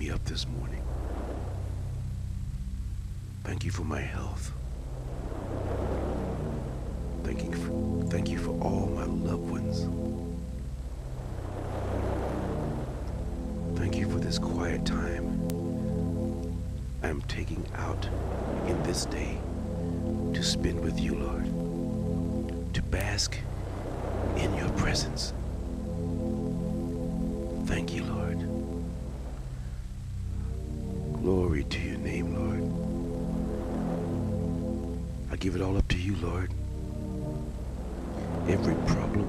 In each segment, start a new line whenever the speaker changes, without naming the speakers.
me up this morning. Thank you for my health. Thank you for, thank you for all my loved ones. Thank you for this quiet time I am taking out in this day to spend with you, Lord, to bask in your presence. Give it all up to you, Lord. Every problem,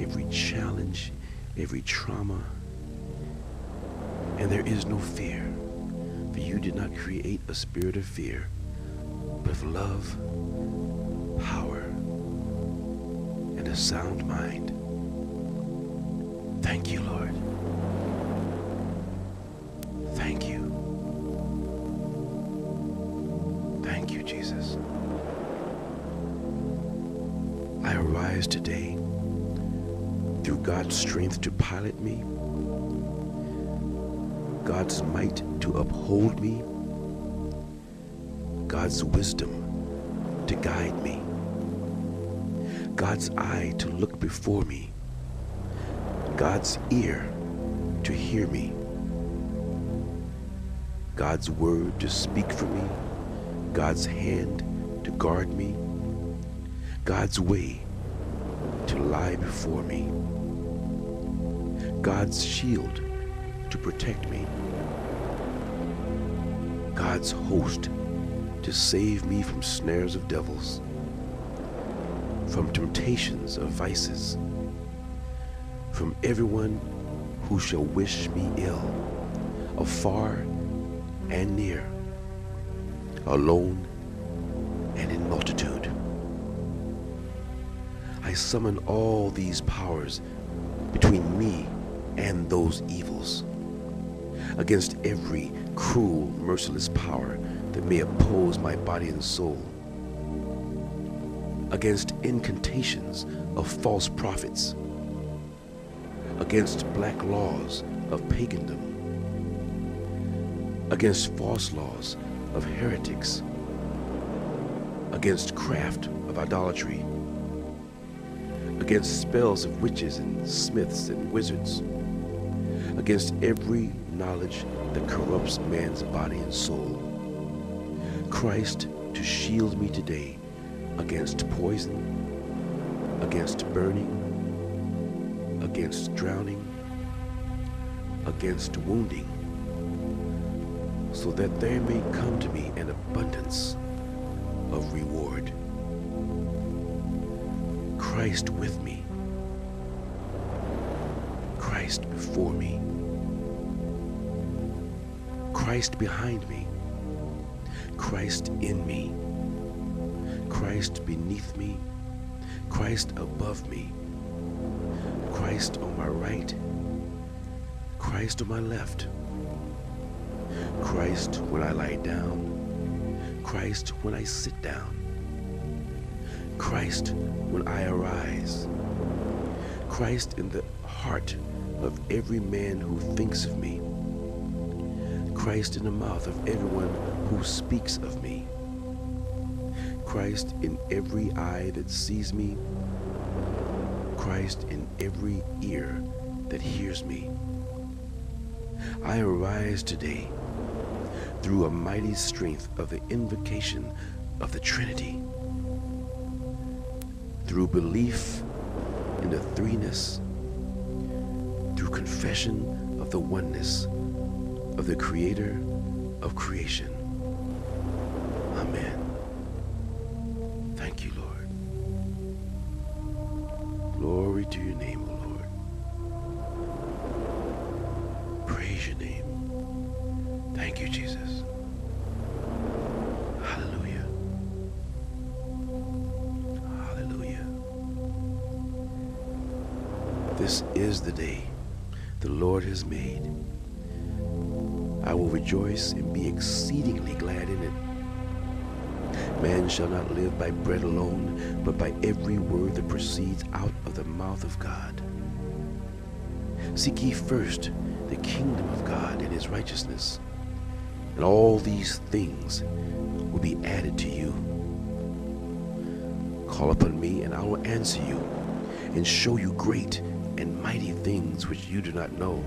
every challenge, every trauma, and there is no fear, for you did not create a spirit of fear, but of love, power, and a sound mind. Thank you, Lord. Today through God's strength to pilot me, God's might to uphold me, God's wisdom to guide me, God's eye to look before me, God's ear to hear me, God's word to speak for me, God's hand to guard me, God's way to lie before me, God's shield to protect me, God's host to save me from snares of devils, from temptations of vices, from everyone who shall wish me ill, afar and near, alone and in multitude. I summon all these powers between me and those evils, against every cruel, merciless power that may oppose my body and soul, against incantations of false prophets, against black laws of pagandom, against false laws of heretics, against craft of idolatry, against spells of witches and smiths and wizards, against every knowledge that corrupts man's body and soul. Christ to shield me today against poison, against burning, against drowning, against wounding, so that there may come to me an abundance of reward. Christ with me, Christ before me, Christ behind me, Christ in me, Christ beneath me, Christ above me, Christ on my right, Christ on my left, Christ when I lie down, Christ when I sit down, Christ when I arise, Christ in the heart of every man who thinks of me, Christ in the mouth of everyone who speaks of me, Christ in every eye that sees me, Christ in every ear that hears me. I arise today through a mighty strength of the invocation of the Trinity, through belief in the threeness, through confession of the oneness of the Creator of creation. Rejoice and be exceedingly glad in it. Man shall not live by bread alone, but by every word that proceeds out of the mouth of God. Seek ye first the kingdom of God and his righteousness, and all these things will be added to you. Call upon me, and I will answer you, and show you great and mighty things which you do not know.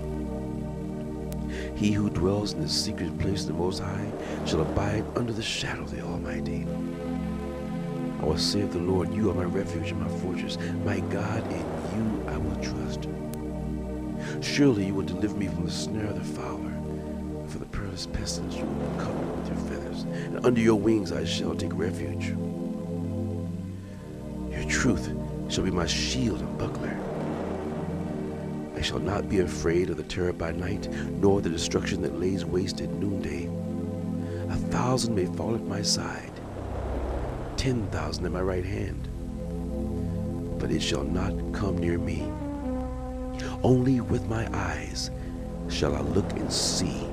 He who dwells in the secret place of the Most High shall abide under the shadow of the Almighty. I will say of the Lord, You are my refuge and my fortress, my God, in you I will trust. Surely you will deliver me from the snare of the fowler, for the perilous pestilence you will cover me with your feathers, and under your wings I shall take refuge. Your truth shall be my shield and buckler. I shall not be afraid of the terror by night, nor the destruction that lays waste at noonday. A thousand may fall at my side, ten thousand at my right hand, but it shall not come near me. Only with my eyes shall I look and see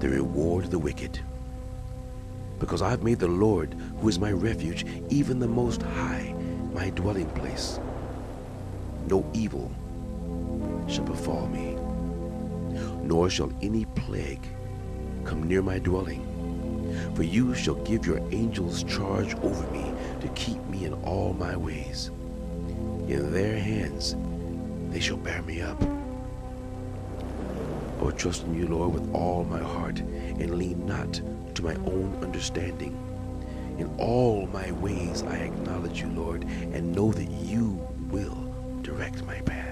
the reward of the wicked. Because I've made the Lord, who is my refuge, even the Most High, my dwelling place. No evil shall befall me, nor shall any plague come near my dwelling. For you shall give your angels charge over me to keep me in all my ways. In their hands they shall bear me up. I will trust in you, Lord, with all my heart, and lean not to my own understanding. In all my ways I acknowledge you, Lord, and know that you will direct my path.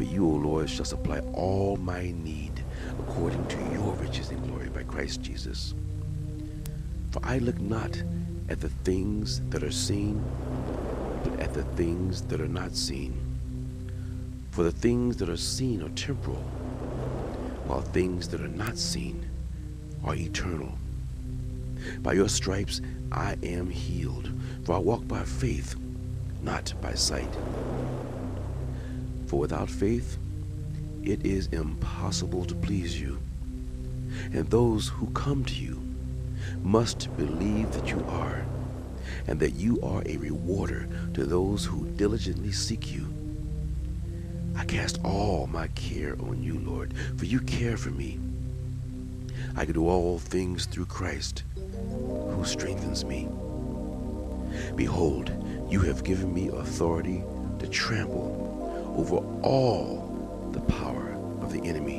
For you, O Lord, shall supply all my need according to your riches and glory by Christ Jesus. For I look not at the things that are seen, but at the things that are not seen. For the things that are seen are temporal, while things that are not seen are eternal. By your stripes I am healed, for I walk by faith, not by sight. For without faith, it is impossible to please you. And those who come to you must believe that you are, and that you are a rewarder to those who diligently seek you. I cast all my care on you, Lord, for you care for me. I can do all things through Christ, who strengthens me. Behold, you have given me authority to trample over all the power of the enemy,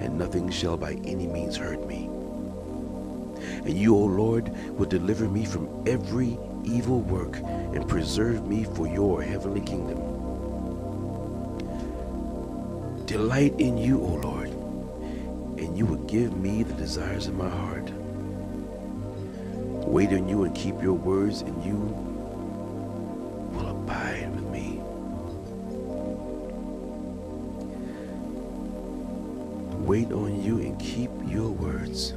and nothing shall by any means hurt me. And you, O Lord, will deliver me from every evil work and preserve me for your heavenly kingdom. Delight in you, O Lord, and you will give me the desires of my heart. Wait on you and keep your words, and you Wait on you and keep your words,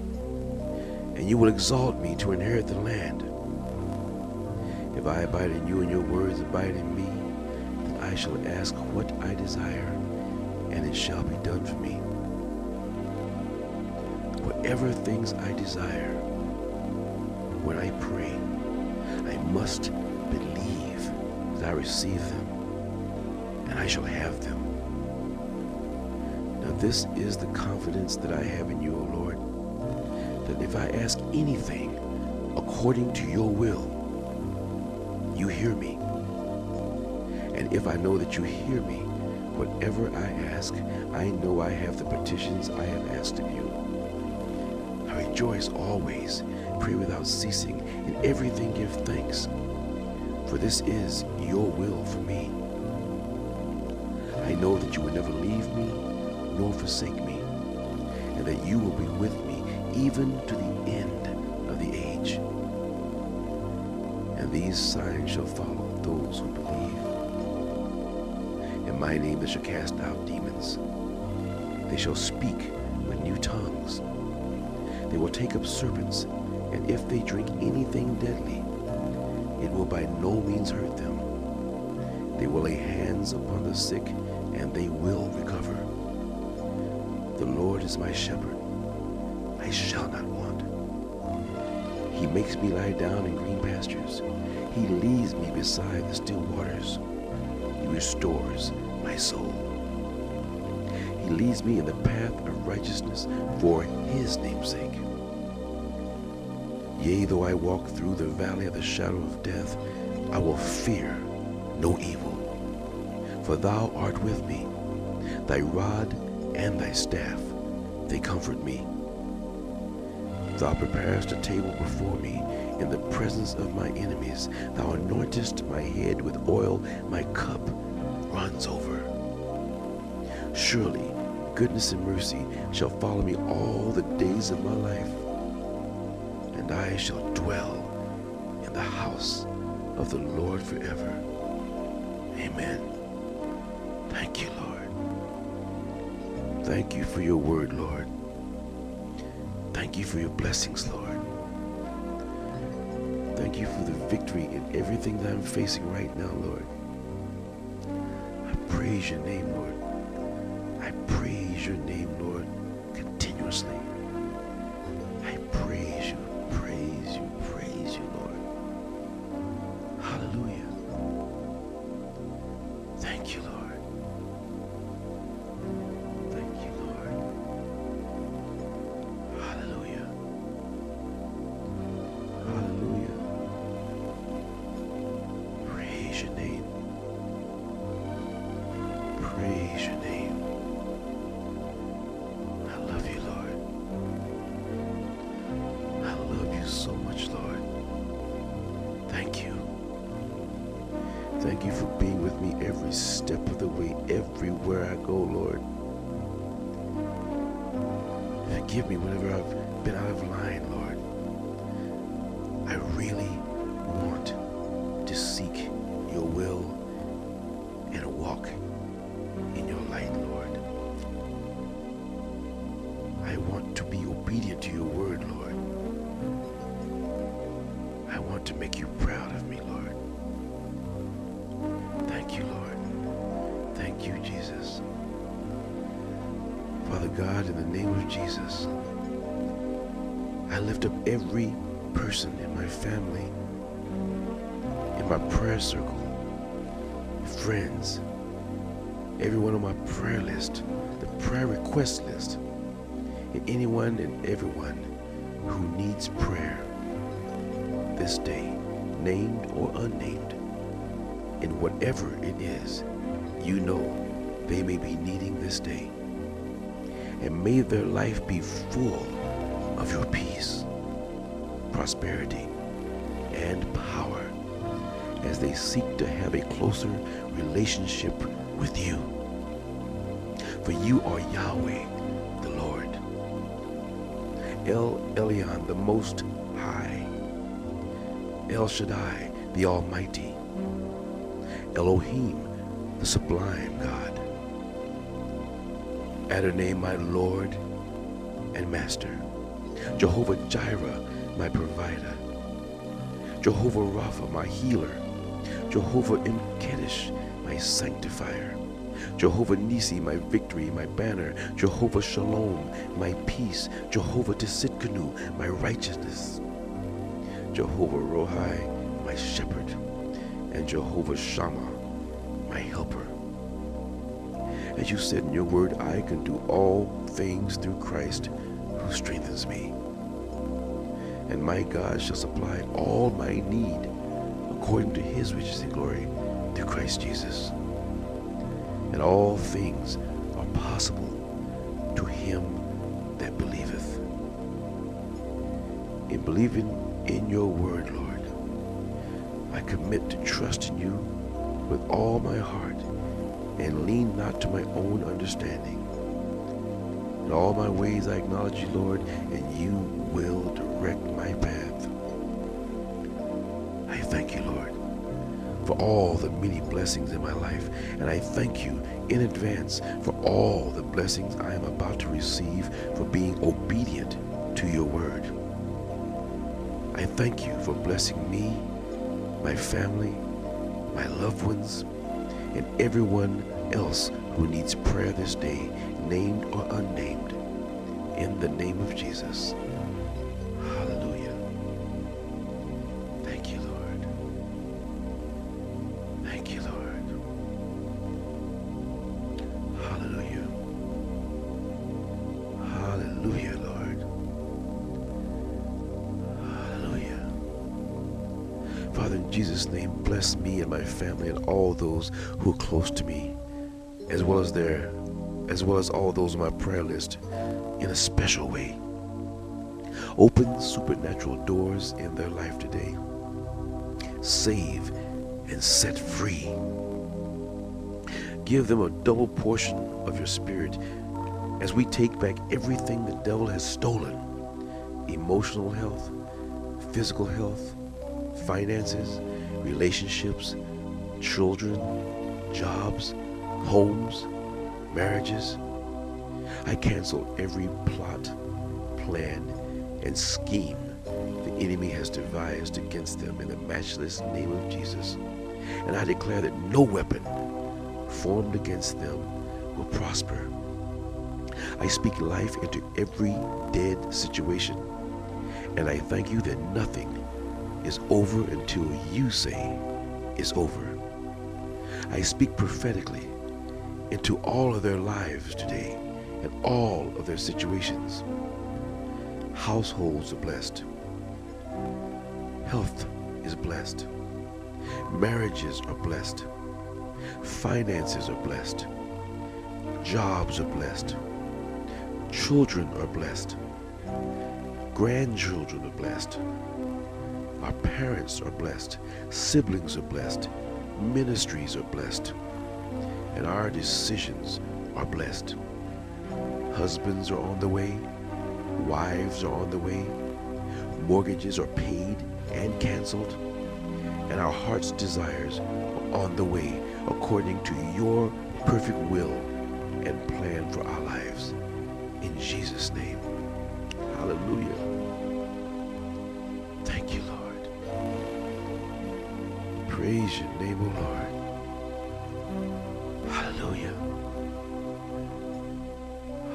and you will exalt me to inherit the land. If I abide in you and your words abide in me, then I shall ask what I desire and it shall be done for me. Whatever things I desire, when I pray, I must believe that I receive them, and I shall have them. This is the confidence that I have in you, O Lord, that if I ask anything according to your will, you hear me. And if I know that you hear me, Whatever I ask, I know I have the petitions I have asked of you. I rejoice always, pray without ceasing, in everything give thanks, for this is your will for me. I know that you will never leave me nor forsake me, and that you will be with me even to the end of the age. And these signs shall follow those who believe. In my name they shall cast out demons. They shall speak with new tongues. They will take up serpents, and if they drink anything deadly, it will by no means hurt them. They will lay hands upon the sick, and they will recover. The Lord is my shepherd. I shall not want. He makes me lie down in green pastures. He leads me beside the still waters. He restores my soul. He leads me in the path of righteousness for his name's sake. Yea, though I walk through the valley of the shadow of death, I will fear no evil. For thou art with me. Thy rod and thy staff, they comfort me. Thou preparest a table before me in the presence of my enemies. Thou anointest my head with oil, my cup runs over. Surely goodness and mercy shall follow me all the days of my life, and I shall dwell in the house of the Lord forever. Amen. Thank you for your word, Lord. Thank you for your blessings, Lord. Thank you for the victory in everything that I'm facing right now, Lord. I praise your name, Lord. Anyone and everyone who needs prayer this day, named or unnamed, in whatever it is you know they may be needing this day. And may their life be full of your peace, prosperity, and power as they seek to have a closer relationship with you. For you are Yahweh, El Elyon, the Most High, El Shaddai, the Almighty, Elohim, the Sublime God, Adonai, my Lord and Master, Jehovah Jireh, my provider, Jehovah Rapha, my healer, Jehovah M'Kaddesh, my sanctifier, Jehovah Nisi, my victory, my banner, Jehovah Shalom, my peace, Jehovah Tsidkenu, my righteousness, Jehovah Rohai, my shepherd, and Jehovah Shammah, my helper. As you said in your word, I can do all things through Christ who strengthens me. And my God shall supply all my need according to his riches and glory through Christ Jesus. And all things are possible to him that believeth. In believing in your word, Lord, I commit to trust in you with all my heart and lean not to my own understanding. In all my ways I acknowledge you, Lord, and you will direct my path. For all the many blessings in my life, and I thank you in advance for all the blessings I am about to receive for being obedient to your word. I thank you for blessing me, my family, my loved ones, and everyone else who needs prayer this day, named or unnamed, in the name of Jesus. Those who are close to me, as well as their, as well as all those on my prayer list, in a special way. Open supernatural doors in their life today. Save and set free. Give them a double portion of your spirit as we take back everything the devil has stolen emotional health, physical health, finances, relationships, children, jobs, homes, marriages. I cancel every plot, plan, and scheme the enemy has devised against them in the matchless name of Jesus. And I declare that no weapon formed against them will prosper. I speak life into every dead situation. And I thank you that nothing is over until you say it's over. I speak prophetically into all of their lives today and all of their situations. Households are blessed. Health is blessed. Marriages are blessed. Finances are blessed. Jobs are blessed. Children are blessed. Grandchildren are blessed. Our parents are blessed. Siblings are blessed. Ministries are blessed. And our decisions are blessed. Husbands are on the way. Wives are on the way. Mortgages are paid and canceled. And our heart's desires are on the way according to your perfect will and plan for our lives. In Jesus' name. Hallelujah. Praise your name, O Lord. Hallelujah.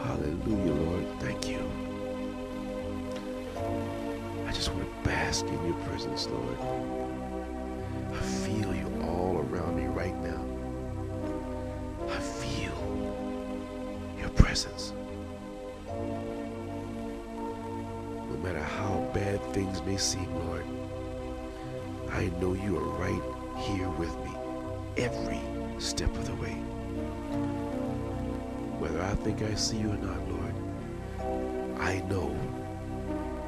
Hallelujah, Lord. Thank you. I just want to bask in your presence, Lord. I feel you all around me right now. I feel your presence. No matter how bad things may seem, Lord, I know you are right here with me every step of the way. Whether I think I see you or not, Lord, I know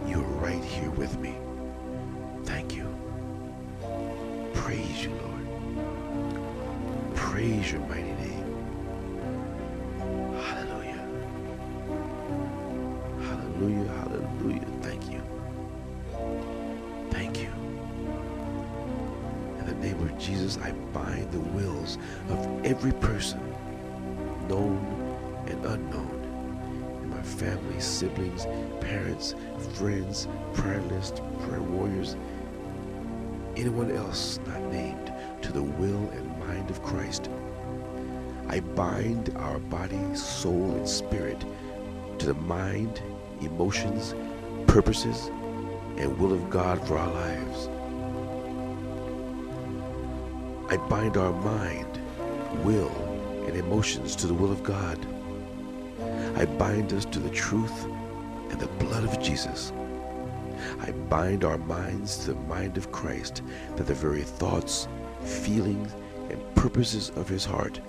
you're right here with me. Thank you. Praise you, Lord. Praise your mighty name. The name of Jesus, I bind the wills of every person, known and unknown, in my family, siblings, parents, friends, prayer list, prayer warriors, anyone else not named, to the will and mind of Christ. I bind our body, soul, and spirit to the mind, emotions, purposes, and will of God for our lives. I bind our mind, will, and emotions to the will of God. I bind us to the truth and the blood of Jesus. I bind our minds to the mind of Christ, that the very thoughts, feelings, and purposes of his heart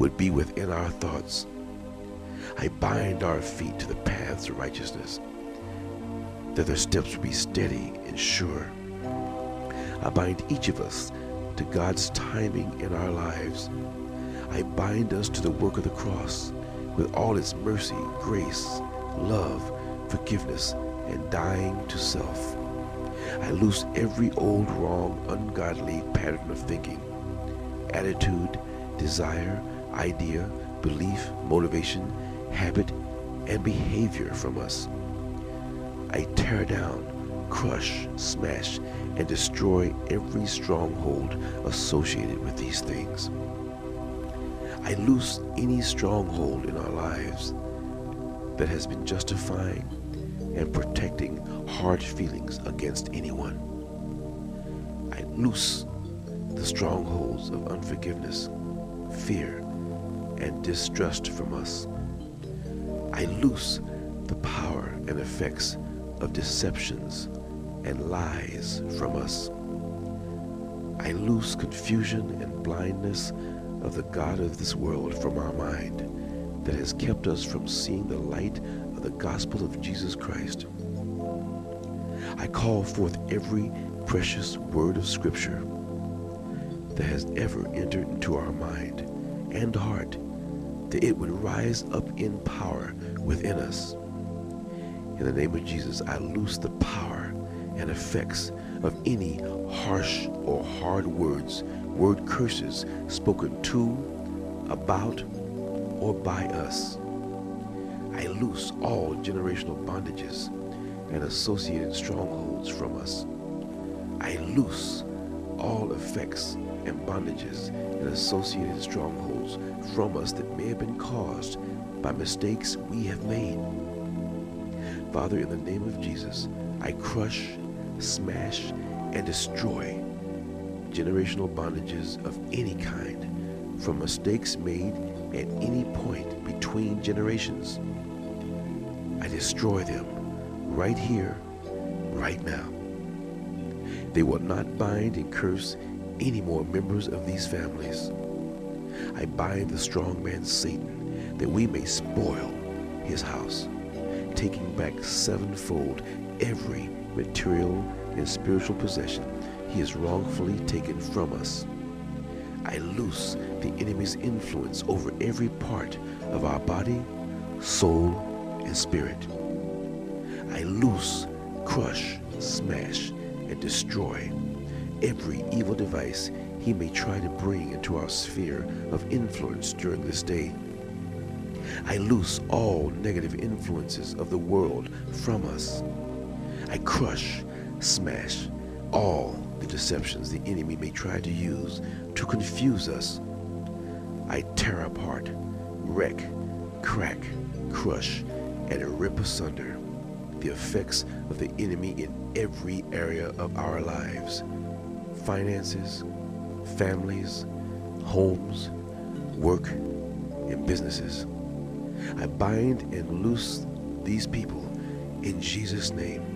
would be within our thoughts. I bind our feet to the paths of righteousness, that their steps would be steady and sure. I bind each of us to God's timing in our lives. I bind us to the work of the cross with all its mercy, grace, love, forgiveness, and dying to self. I loose every old, wrong, ungodly pattern of thinking, attitude, desire, idea, belief, motivation, habit, and behavior from us. I tear down, crush, smash, and destroy every stronghold associated with these things. I loose any stronghold in our lives that has been justifying and protecting hard feelings against anyone. I loose the strongholds of unforgiveness, fear, and distrust from us. I loose the power and effects of deceptions and lies from us. I loose confusion and blindness of the God of this world from our mind that has kept us from seeing the light of the gospel of Jesus Christ. I call forth every precious word of Scripture that has ever entered into our mind and heart, that it would rise up in power within us. In the name of Jesus, I loose the power and effects of any harsh or hard words, word curses spoken to, about, or by us. I loose all generational bondages and associated strongholds from us. I loose all effects and bondages and associated strongholds from us that may have been caused by mistakes we have made. Father, in the name of Jesus, I crush, smash, and destroy generational bondages of any kind from mistakes made at any point between generations. I destroy them right here, right now. They will not bind and curse any more members of these families. I bind the strong man Satan that we may spoil his house, taking back sevenfold every material and spiritual possession he has wrongfully taken from us. I loose the enemy's influence over every part of our body, soul, and spirit. I loose, crush, smash, and destroy every evil device he may try to bring into our sphere of influence during this day. I loose all negative influences of the world from us. I crush, smash all the deceptions the enemy may try to use to confuse us. I tear apart, wreck, crack, crush, and rip asunder the effects of the enemy in every area of our lives finances, families, homes, work, and businesses. I bind and loose these people in Jesus' name.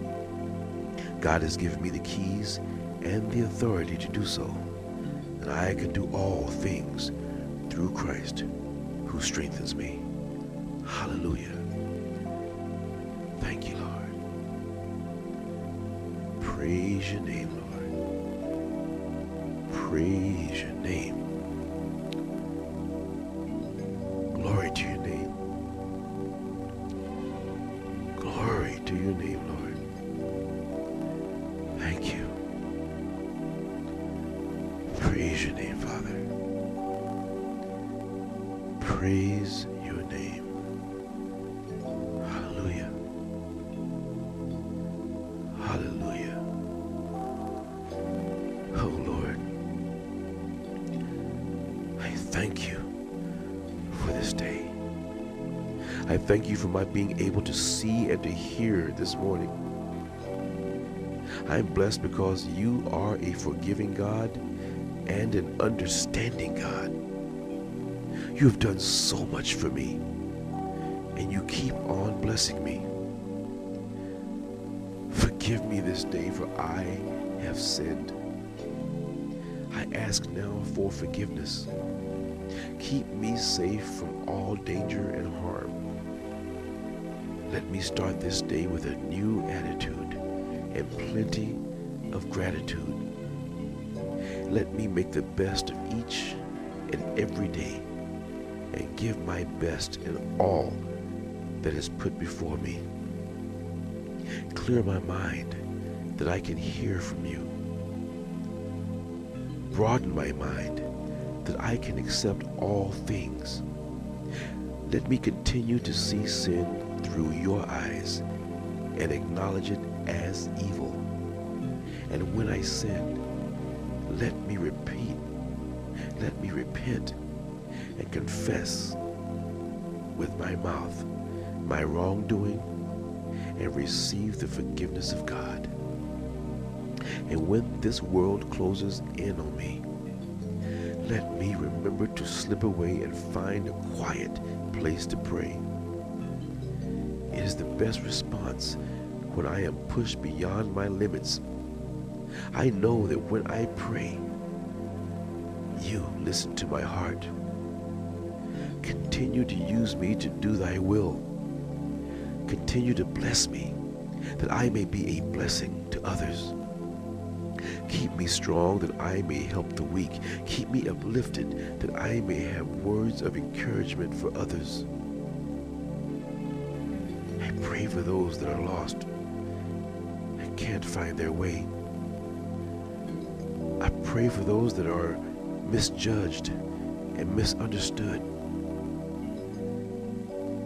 God has given me the keys and the authority to do so, and I can do all things through Christ who strengthens me. Hallelujah. Thank you, Lord. Praise your name, Lord. Praise thank you for my being able to see and to hear this morning. I'm blessed because you are a forgiving God and an understanding God. You have done so much for me, and you keep on blessing me. Forgive me this day, for I have sinned. I ask now for forgiveness. Keep me safe from all danger and harm. Let me start this day with a new attitude and plenty of gratitude. Let me make the best of each and every day and give my best in all that is put before me. Clear my mind that I can hear from you. Broaden my mind that I can accept all things. Let me continue to see sin through your eyes and acknowledge it as evil. And when I sin, let me repeat, let me repent and confess with my mouth my wrongdoing and receive the forgiveness of God. And when this world closes in on me, let me remember to slip away and find a quiet place to pray. The best response when I am pushed beyond my limits. I know that when I pray, you listen to my heart. Continue to use me to do thy will. Continue to bless me that I may be a blessing to others. Keep me strong that I may help the weak. Keep me uplifted that I may have words of encouragement for others. I pray for those that are lost and can't find their way. I pray for those that are misjudged and misunderstood.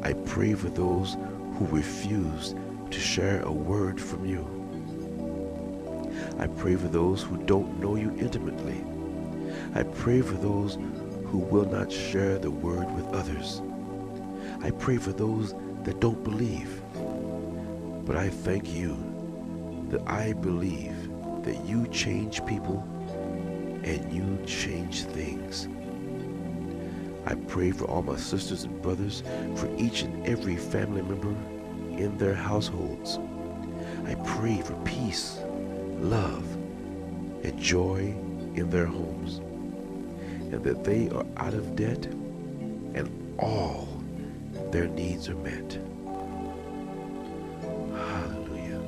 I pray for those who refuse to share a word from you. I pray for those who don't know you intimately. I pray for those who will not share the word with others. I pray for those that don't believe. But I thank you that I believe that you change people and you change things. I pray for all my sisters and brothers, for each and every family member in their households. I pray for peace, love, and joy in their homes, and that they are out of debt and all their needs are met. Hallelujah.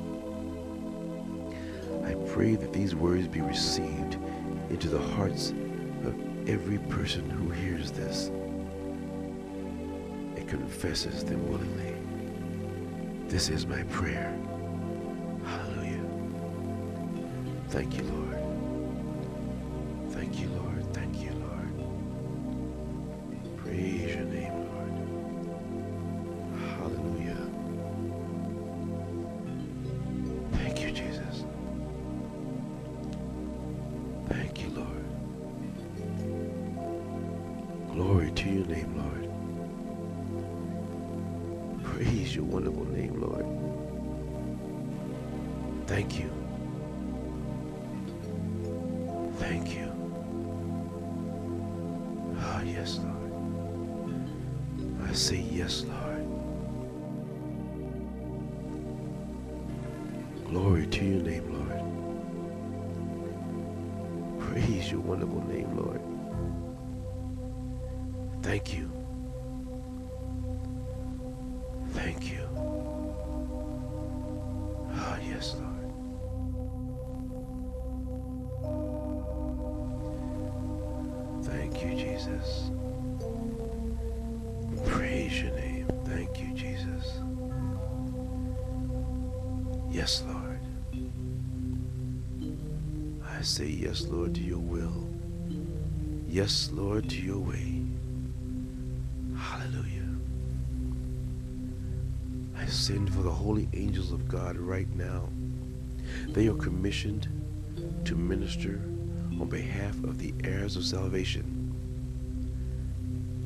I pray that these words be received into the hearts of every person who hears this and confesses them willingly. This is my prayer. Hallelujah. Thank you, Lord. Thank you. Thank you. Ah, yes, Lord. I say yes, Lord. Glory to your name, Lord. Praise your wonderful name, Lord. Thank you. I say yes, Lord, to your will. Yes, Lord, to your way. Hallelujah. I send for the holy angels of God right now. They are commissioned to minister on behalf of the heirs of salvation.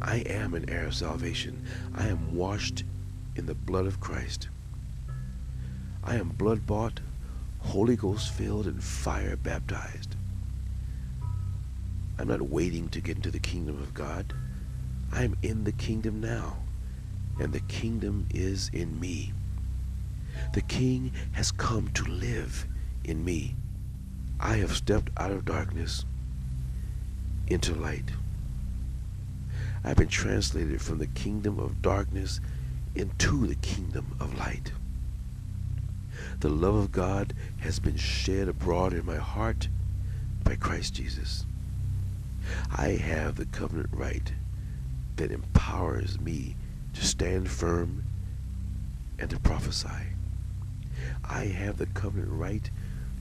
I am an heir of salvation. I am washed in the blood of Christ. I am blood bought, Holy Ghost filled, and fire baptized. I'm not waiting to get into the kingdom of God. I'm in the kingdom now, and the kingdom is in me. The king has come to live in me. I have stepped out of darkness into light. I've been translated from the kingdom of darkness into the kingdom of light. The love of God has been shed abroad in my heart by Christ Jesus. I have the covenant right that empowers me to stand firm and to prophesy. I have the covenant right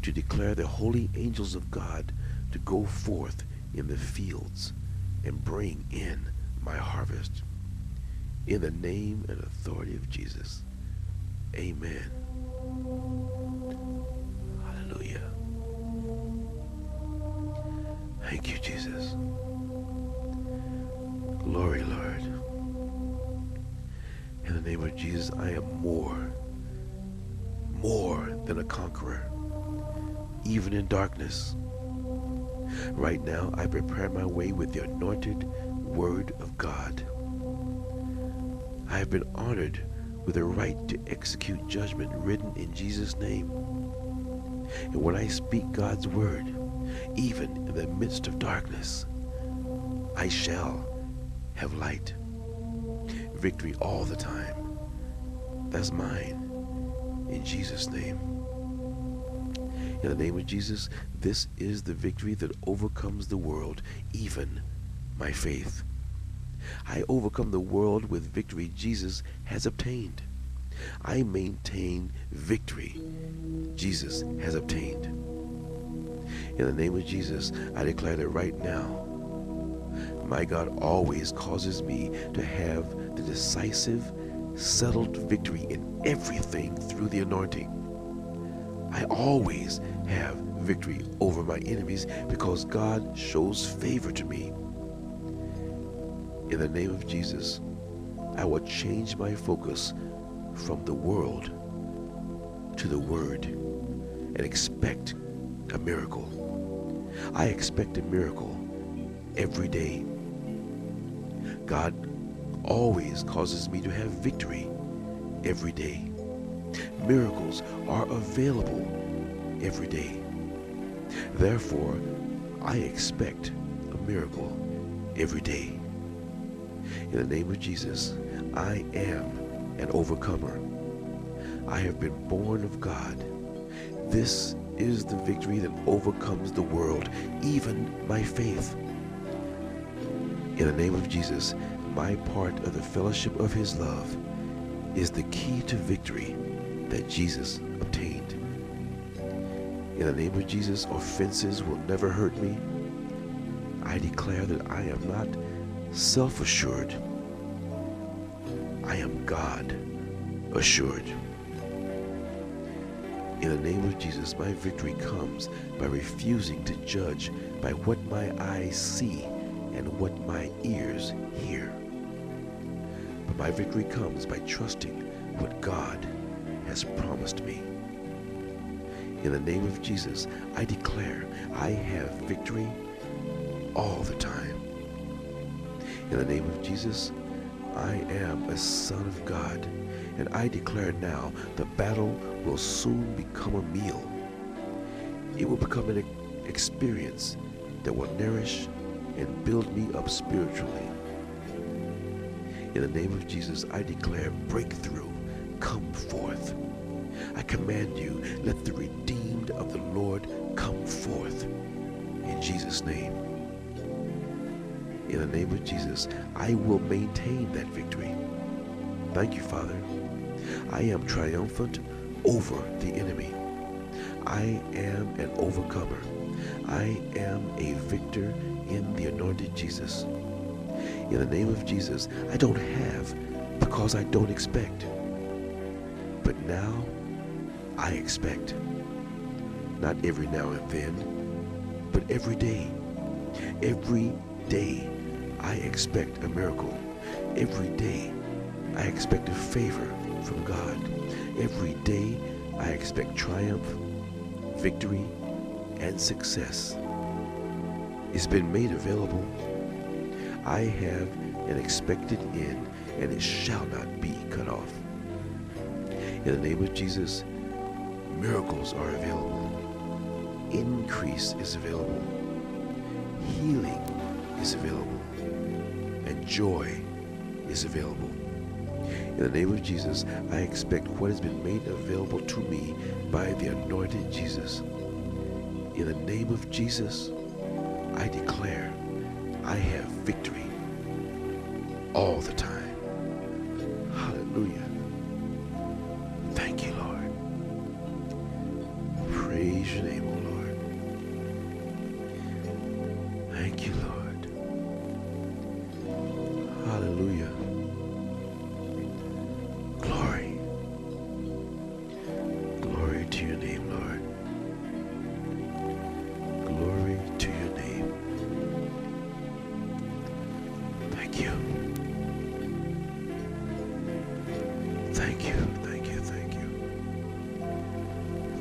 to declare the holy angels of God to go forth in the fields and bring in my harvest. In the name and authority of Jesus. Amen. Hallelujah. Thank you, Jesus. Glory, Lord. In the name of Jesus, I am more, more than a conqueror, even in darkness. Right now, I prepare my way with the anointed Word of God. I have been honored with a right to execute judgment written in Jesus' name. And when I speak God's Word, even in the midst of darkness, I shall have light. Victory all the time. That's mine. In Jesus' name. In the name of Jesus, this is the victory that overcomes the world, even my faith. I overcome the world with victory Jesus has obtained. I maintain victory Jesus has obtained. In the name of Jesus, I declare that right now, my God always causes me to have the decisive, settled victory in everything through the anointing. I always have victory over my enemies because God shows favor to me. In the name of Jesus, I will change my focus from the world to the Word and expect a miracle. I expect a miracle every day. God always causes me to have victory every day. Miracles are available every day. Therefore, I expect a miracle every day. In the name of Jesus, I am an overcomer. I have been born of God. This is the victory that overcomes the world, even my faith. In the name of Jesus, my part of the fellowship of his love is the key to victory that Jesus obtained. In the name of Jesus, offenses will never hurt me. I declare that I am not self-assured. I am God assured. In the name of Jesus, my victory comes by refusing to judge by what my eyes see and what my ears hear. But my victory comes by trusting what God has promised me. In the name of Jesus, I declare I have victory all the time. In the name of Jesus, I am a son of God, and I declare now the battle will soon become a meal. It will become an experience that will nourish and build me up spiritually. In the name of Jesus, I declare breakthrough come forth. I command you, let the redeemed of the Lord come forth. In Jesus' name. In the name of Jesus, I will maintain that victory. Thank you, Father. I am triumphant over the enemy. I am an overcomer. I am a victor in the anointed Jesus. In the name of Jesus, I don't have because I don't expect. But now, I expect. Not every now and then, but every day. Every day, I expect a miracle. Every day, I expect a favor from God. Every day, I expect triumph, victory, and success. It's been made available. I have an expected end, and it shall not be cut off. In the name of Jesus, miracles are available. Increase is available. Healing is available. Joy is available. In the name of Jesus, I expect what has been made available to me by the anointed Jesus. In the name of Jesus, I declare I have victory all the time.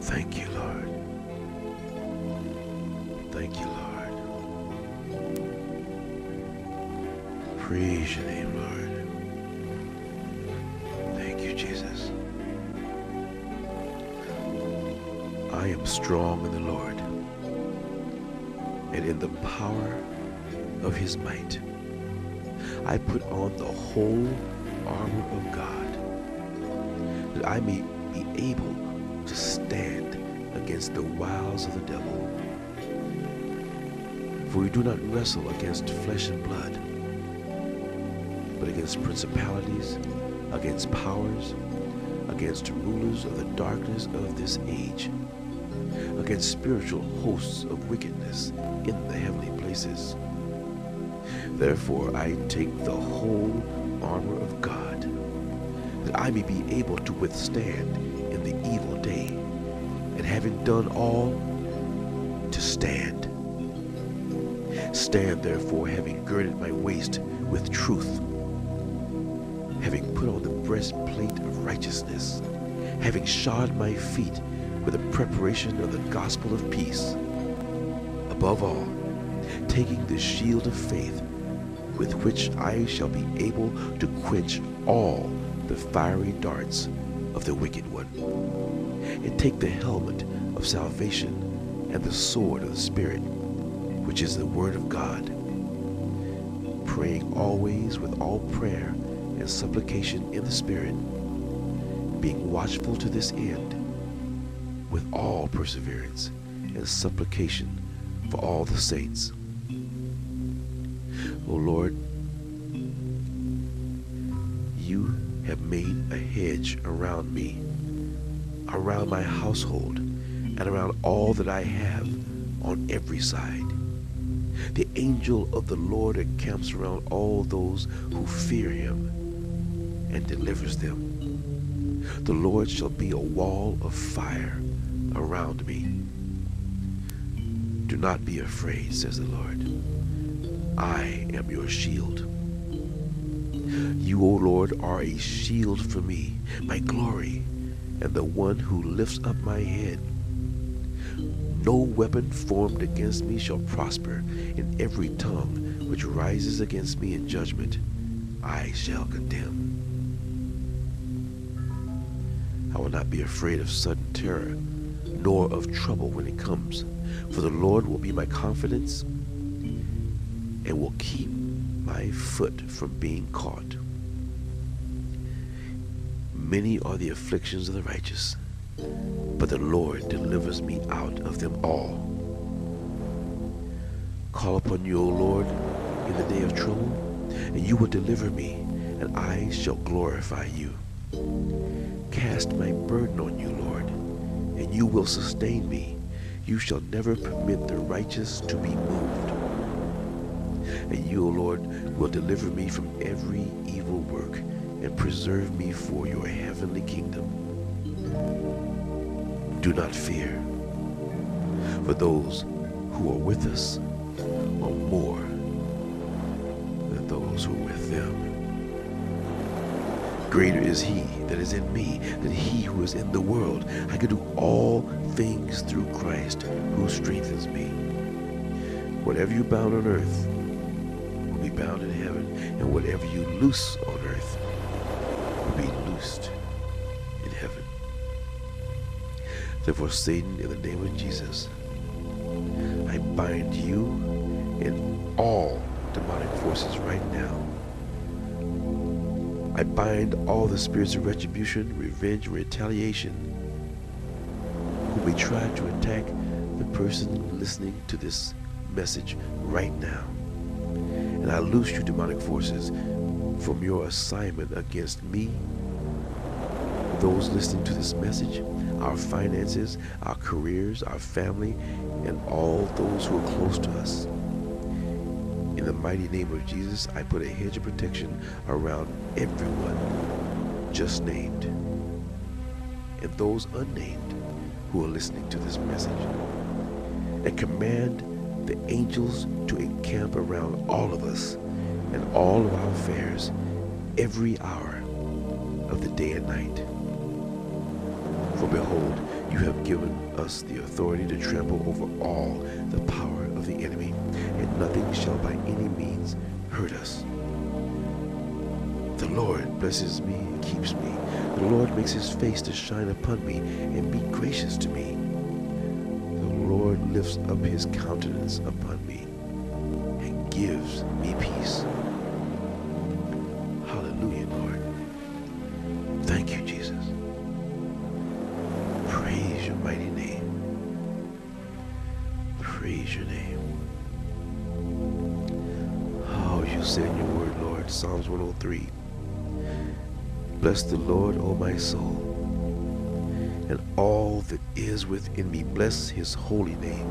Thank you, Lord. Thank you, Lord. Praise your name, Lord. Thank you, Jesus. I am strong in the Lord and in the power of his might. I put on the whole armor of God, that I may be able stand against the wiles of the devil. For we do not wrestle against flesh and blood, but against principalities, against powers, against rulers of the darkness of this age, against spiritual hosts of wickedness in the heavenly places. Therefore I take the whole armor of God, that I may be able to withstand in the evil day, and having done all, to stand. Stand therefore, having girded my waist with truth, having put on the breastplate of righteousness, having shod my feet with the preparation of the gospel of peace. Above all, taking the shield of faith, with which I shall be able to quench all the fiery darts of the wicked one, and take the helmet of salvation and the sword of the Spirit, which is the word of God, praying always with all prayer and supplication in the Spirit, being watchful to this end, with all perseverance and supplication for all the saints. O Lord, you have made a hedge around me, around my household, and around all that I have on every side. The angel of the Lord encamps around all those who fear him and delivers them. The Lord shall be a wall of fire around me. Do not be afraid, says the Lord. I am your shield. You, O Lord, are a shield for me, my glory, and the one who lifts up my head. No weapon formed against me shall prosper, in every tongue which rises against me in judgment I shall condemn. I will not be afraid of sudden terror, nor of trouble when it comes, for the Lord will be my confidence and will keep my foot from being caught. Many are the afflictions of the righteous, but the Lord delivers me out of them all. Call upon you, O Lord, in the day of trouble, and you will deliver me, and I shall glorify you. Cast my burden on you, Lord, and you will sustain me. You shall never permit the righteous to be moved. And you, O Lord, will deliver me from every evil work and preserve me for your heavenly kingdom. Do not fear, for those who are with us are more than those who are with them. Greater is he that is in me than he who is in the world. I can do all things through Christ who strengthens me. Whatever you bound on earth will be bound in heaven, and whatever you loose on be loosed in heaven. Therefore, Satan, in the name of Jesus, I bind you and all demonic forces right now. I bind all the spirits of retribution, revenge, retaliation who may try to attack the person listening to this message right now. And I loose you, demonic forces, from your assignment against me, those listening to this message, our finances, our careers, our family, and all those who are close to us. In the mighty name of Jesus, I put a hedge of protection around everyone just named and those unnamed who are listening to this message. And command the angels to encamp around all of us and all of our affairs every hour of the day and night. For behold, you have given us the authority to trample over all the power of the enemy, and nothing shall by any means hurt us. The Lord blesses me and keeps me. The Lord makes his face to shine upon me and be gracious to me. The Lord lifts up his countenance upon me and gives me peace. Praise your name. Oh, you said in your word, Lord, Psalms 103. Bless the Lord, O my soul, and all that is within me. Bless his holy name.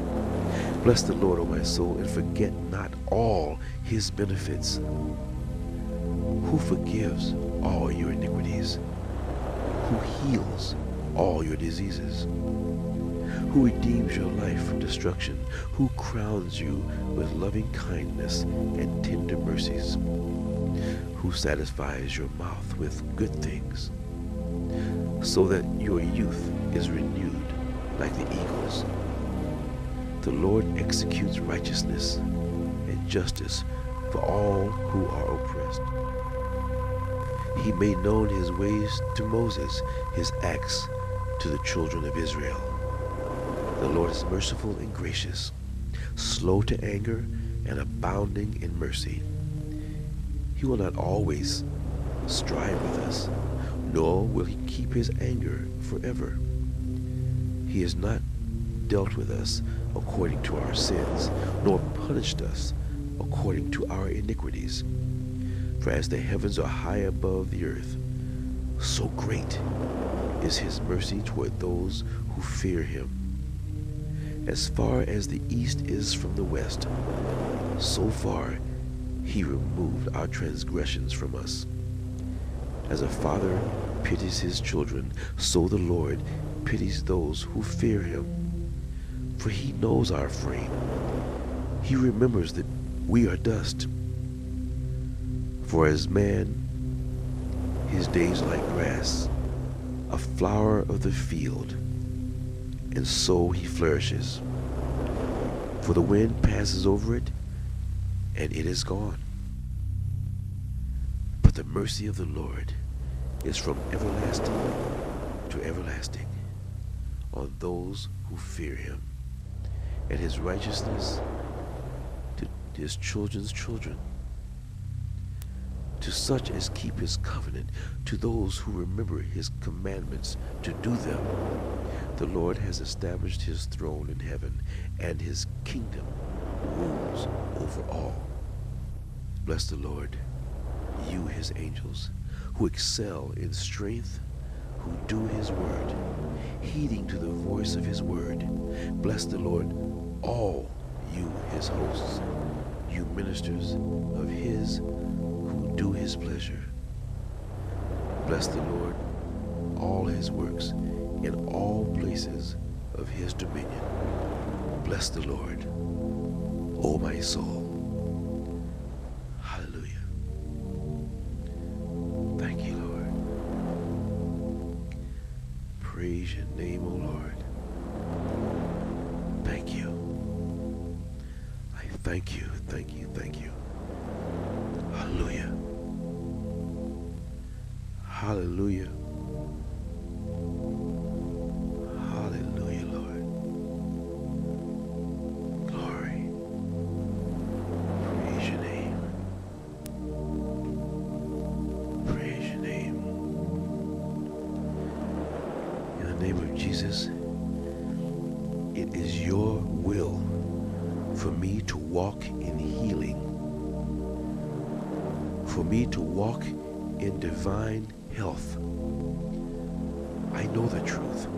Bless the Lord, O my soul, and forget not all his benefits. Who forgives all your iniquities? Who heals all your diseases? Who redeems your life from destruction? Who crowns you with loving kindness and tender mercies? who satisfies your mouth with good things, so that your youth is renewed like the eagles. The Lord executes righteousness and justice for all who are oppressed. He made known his ways to Moses, his acts to the children of Israel. The Lord is merciful and gracious, slow to anger, and abounding in mercy. He will not always strive with us, nor will he keep his anger forever. He has not dealt with us according to our sins, nor punished us according to our iniquities. For as the heavens are high above the earth, so great is his mercy toward those who fear him. As far as the east is from the west, so far he removed our transgressions from us. As a father pities his children, so the Lord pities those who fear him. For he knows our frame. He remembers that we are dust. For as man, his days like grass, a flower of the field, and so he flourishes. For the wind passes over it, and it is gone. But the mercy of the Lord is from everlasting to everlasting on those who fear him, and his righteousness to his children's children. To such as keep his covenant, to those who remember his commandments to do them, the Lord has established his throne in heaven, and his kingdom rules over all. Bless the Lord, you his angels, who excel in strength, who do his word, heeding to the voice of his word. Bless the Lord, all you his hosts, you ministers of his who do his pleasure. Bless the Lord, all his works in all places of his dominion. Bless the Lord, O my soul. Jesus, it is your will for me to walk in healing, for me to walk in divine health. I know the truth.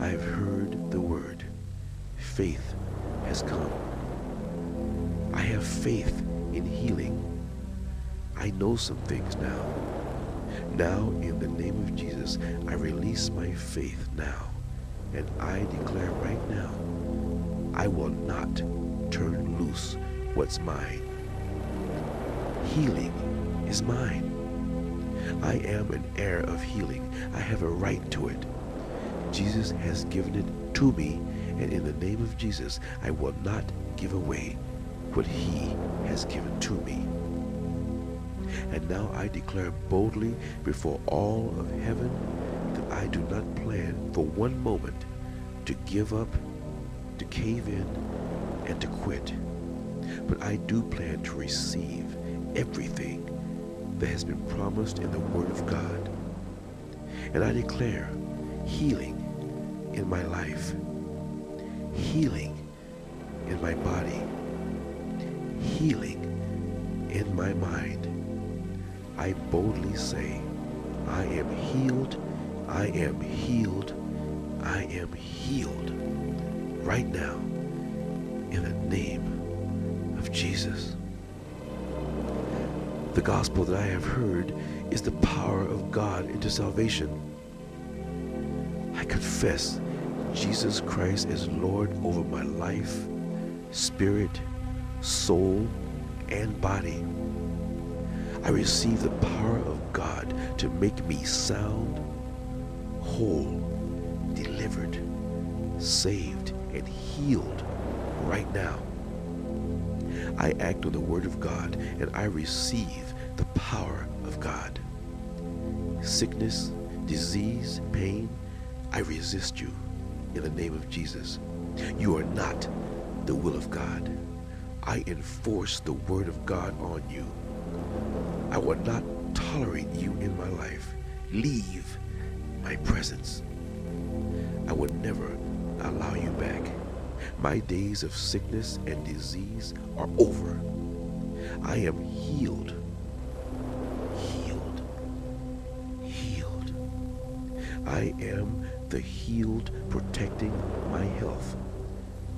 I have heard the word. Faith has come. I have faith in healing. I know some things now. Now, in the name of Jesus, I release my faith now. And I declare right now, I will not turn loose what's mine. Healing is mine. I am an heir of healing. I have a right to it. Jesus has given it to me, and in the name of Jesus, I will not give away what he has given to me. And now I declare boldly before all of heaven that I do not plan for one moment to give up, to cave in, and to quit. But I do plan to receive everything that has been promised in the Word of God. And I declare healing in my life, healing in my body, healing in my mind. I boldly say, I am healed, I am healed, I am healed right now in the name of Jesus. The gospel that I have heard is the power of God into salvation. I confess Jesus Christ is Lord over my life, spirit, soul, and body. I receive the power of God to make me sound, whole, delivered, saved, and healed right now. I act on the Word of God and I receive the power of God. Sickness, disease, pain, I resist you in the name of Jesus. You are not the will of God. I enforce the Word of God on you. I will not tolerate you in my life. Leave my presence. I will never allow you back. My days of sickness and disease are over. I am healed. Healed. Healed. I am the healed protecting my health.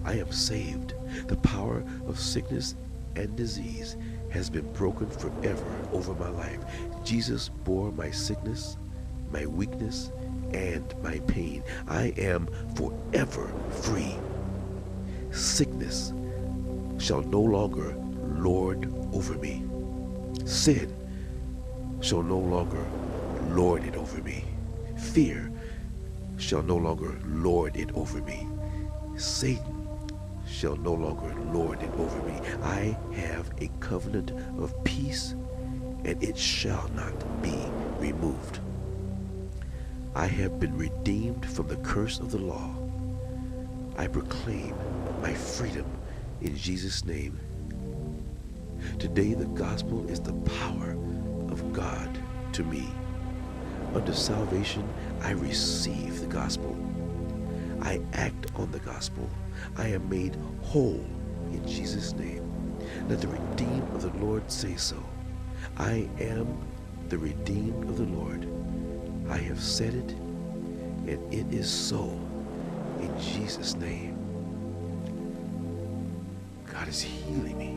I am saved. The power of sickness and disease has been broken forever over my life. Jesus bore my sickness, my weakness, and my pain. I am forever free. Sickness shall no longer lord over me. Sin shall no longer lord it over me. Fear shall no longer lord it over me. Satan shall no longer lord it over me. I have a covenant of peace, and it shall not be removed. I have been redeemed from the curse of the law. I proclaim my freedom in Jesus' name. Today, the gospel is the power of God to me. Under salvation, I receive the gospel. I act on the gospel. I am made whole in Jesus' name. Let the redeemed of the Lord say so. I am the redeemed of the Lord. I have said it, and it is so in Jesus' name. God is healing me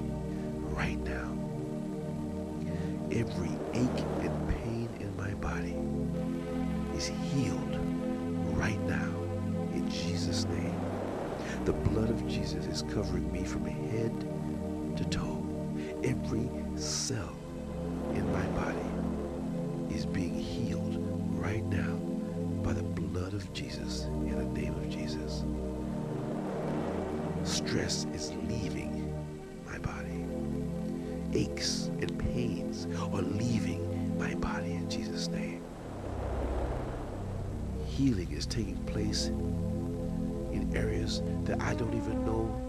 right now. Every ache and pain in my body is healed right now in Jesus' name. The blood of Jesus is covering me from head to toe. Every cell in my body is being healed right now by the blood of Jesus in the name of Jesus. Stress is leaving my body. Aches and pains are leaving my body in Jesus' name. Healing is taking place in areas that I don't even know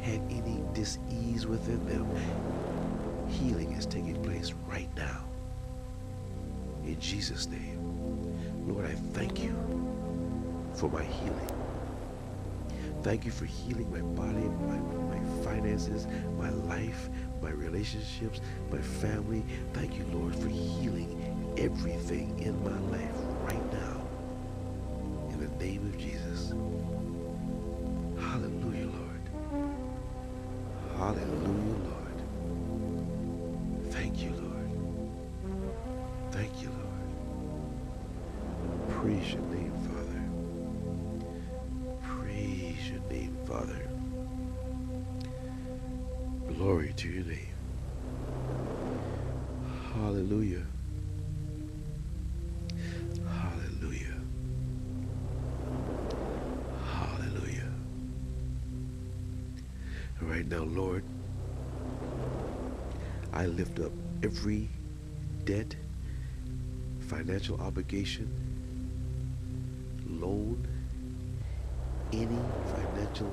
had any dis-ease within them. Healing is taking place right now. In Jesus' name. Lord, I thank you for my healing. Thank you for healing my body, my, my finances, my life, my relationships, my family. Thank you, Lord, for healing everything in my life Praise your name, Father. Praise your name, Father. Glory to your name. Hallelujah. Hallelujah. Hallelujah. Right now, Lord, I lift up every debt, financial obligation, financial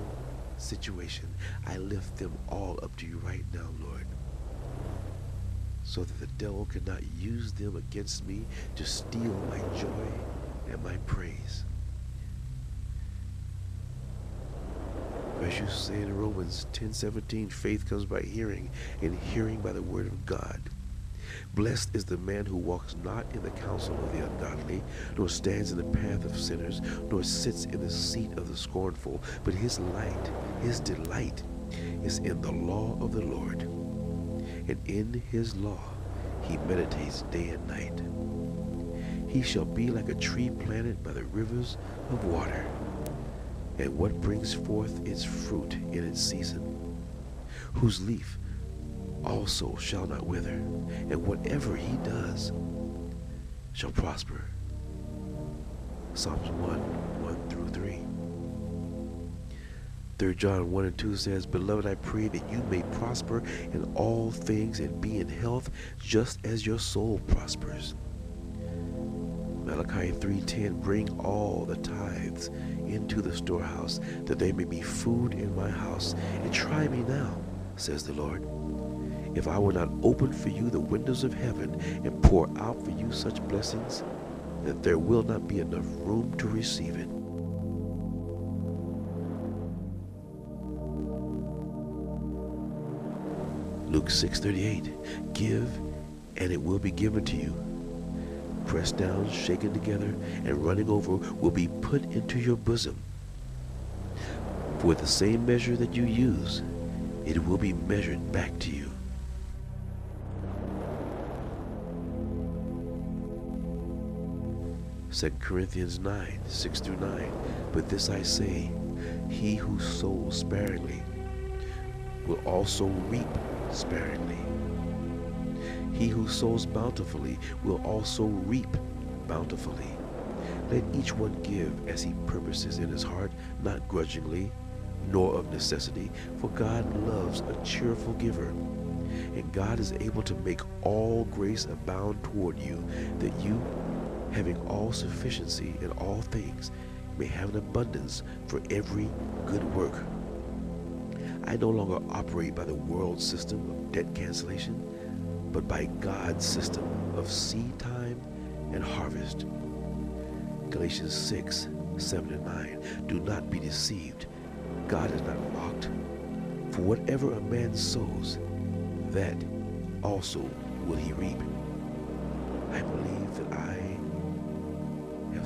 situation. I lift them all up to you right now, Lord. so that the devil cannot use them against me to steal my joy and my praise. As you say in Romans 10:17, faith comes by hearing, and hearing by the word of God. Blessed is the man who walks not in the counsel of the ungodly, nor stands in the path of sinners, nor sits in the seat of the scornful, but his light, his delight, is in the law of the Lord, and in his law he meditates day and night. He shall be like a tree planted by the rivers of water, and what brings forth its fruit in its season, whose leaf also shall not wither, and whatever he does shall prosper. Psalms 1, 1 through 3. 3 John 1 and 2 says, Beloved, I pray that you may prosper in all things and be in health just as your soul prospers. Malachi 3.10, Bring all the tithes into the storehouse, that there may be food in my house. And try me now, says the Lord, if I will not open for you the windows of heaven and pour out for you such blessings that there will not be enough room to receive it. Luke 6:38 Give and it will be given to you. Pressed down, shaken together, and running over will be put into your bosom. For the same measure that you use, it will be measured back to you. 2 Corinthians 9, 6 through 9. But this I say, he who sows sparingly will also reap sparingly. He who sows bountifully will also reap bountifully. Let each one give as he purposes in his heart, not grudgingly, nor of necessity, for God loves a cheerful giver. And God is able to make all grace abound toward you, that you, having all sufficiency in all things, may have an abundance for every good work. I no longer operate by the world system of debt cancellation, but by God's system of seed time and harvest. Galatians 6, 7 and 9. Do not be deceived. God is not mocked. For whatever a man sows, that also will he reap. I believe that I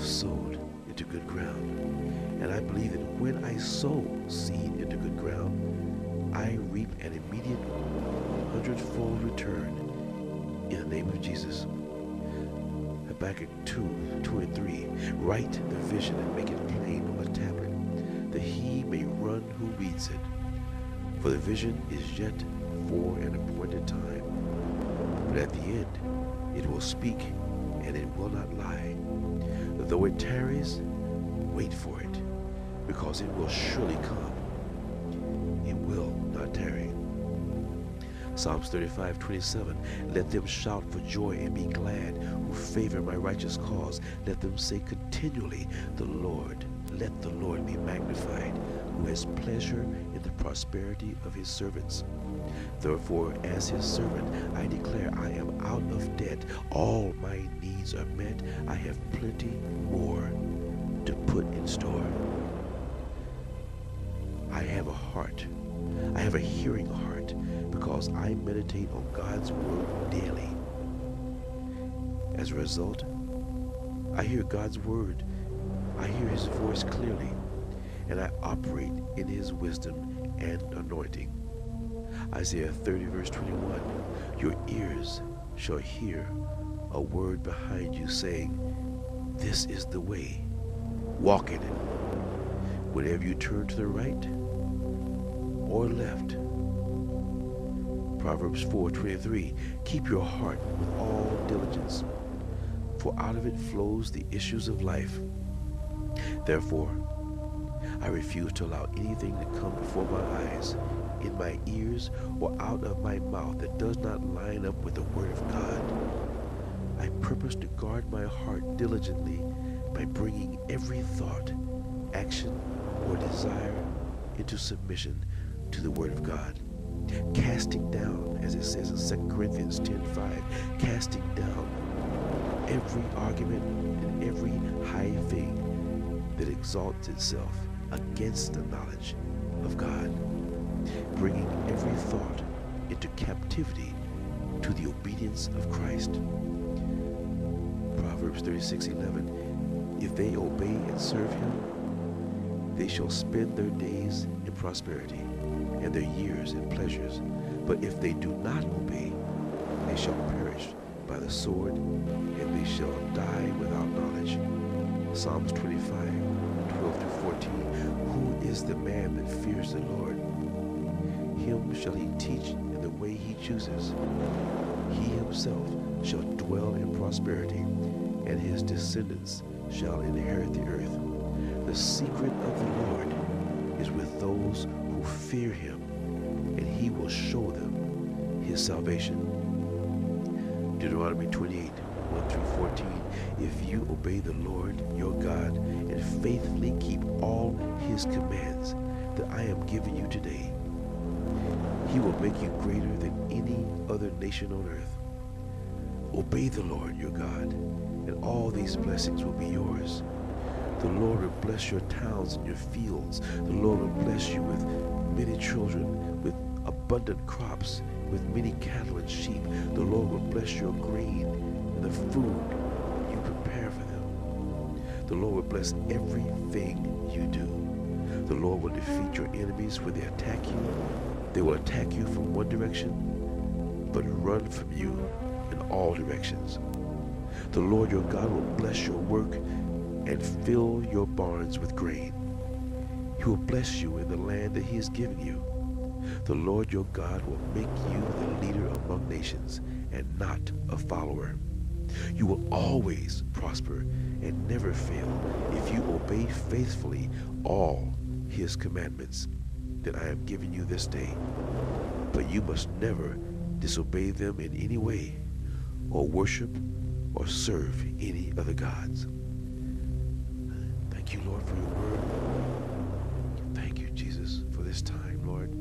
have sowed into good ground. And I believe that when I sow seed into good ground, I reap an immediate hundredfold return in the name of Jesus. Habakkuk 2, 2 and 3. Write the vision and make it plain on a tablet, that he may run who reads it. For the vision is yet for an appointed time. But at the end it will speak, and it will not lie. Though it tarries, wait for it, because it will surely come. It will not tarry. Psalms 35, 27. Let them shout for joy and be glad who favor my righteous cause. Let them say continually, The Lord, let the Lord be magnified, who has pleasure in the prosperity of his servants. Therefore, as his servant, I declare I am out of debt. All my needs are met. I have plenty more to put in store. I have a heart. I have a hearing heart because I meditate on God's word daily. As a result, I hear God's word. I hear his voice clearly, and I operate in his wisdom and anointing. Isaiah 30, verse 21 Your ears shall hear a word behind you saying, This is the way, walk in it. Whenever you turn to the right or left. Proverbs 4:23 Keep your heart with all diligence, for out of it flows the issues of life. Therefore, I refuse to allow anything to come before my eyes in my ears or out of my mouth that does not line up with the Word of God. I purpose to guard my heart diligently by bringing every thought, action, or desire into submission to the Word of God, casting down, as it says in 2 Corinthians 10:5, casting down every argument and every high thing that exalts itself against the knowledge of God, bringing every thought into captivity to the obedience of Christ. Proverbs 36:11 If they obey and serve him, they shall spend their days in prosperity and their years in pleasures. But if they do not obey, they shall perish by the sword, and they shall die without knowledge. Psalms 25, 12 to 14. Who is the man that fears the Lord? Him shall he teach in the way he chooses. He himself shall dwell in prosperity, and his descendants shall inherit the earth. The secret of the Lord is with those who fear him, and he will show them his salvation. Deuteronomy 28, 1 through 14. If you obey the Lord your God and faithfully keep all his commands that I am giving you today, he will make you greater than any other nation on earth. Obey the Lord your God, and all these blessings will be yours. The Lord will bless your towns and your fields. The Lord will bless you with many children, with abundant crops, with many cattle and sheep. The Lord will bless your grain and the food you prepare for them. The Lord will bless everything you do. The Lord will defeat your enemies when they attack you. They will attack you from one direction, but run from you in all directions. The Lord your God will bless your work and fill your barns with grain. He will bless you in the land that he has given you. The Lord your God will make you the leader among nations and not a follower. You will always prosper and never fail if you obey faithfully all his commandments that I am giving you this day. But you must never disobey them in any way or worship or serve any other gods. Thank you, Lord, for your word. Thank you, Jesus, for this time, Lord.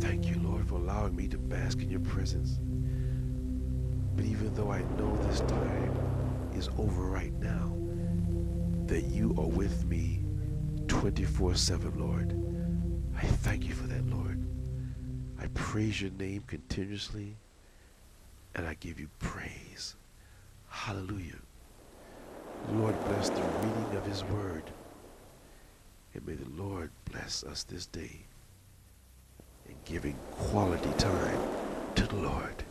Thank you, Lord, for allowing me to bask in your presence. But even though I know this time is over right now, that you are with me 24 7, Lord. I thank you for that, Lord. I praise your name continuously and I give you praise. Hallelujah. Lord, bless the reading of his word. And may the Lord bless us this day in giving quality time to the Lord.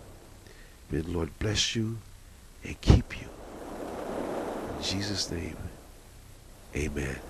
May the Lord bless you and keep you. In Jesus' name, amen.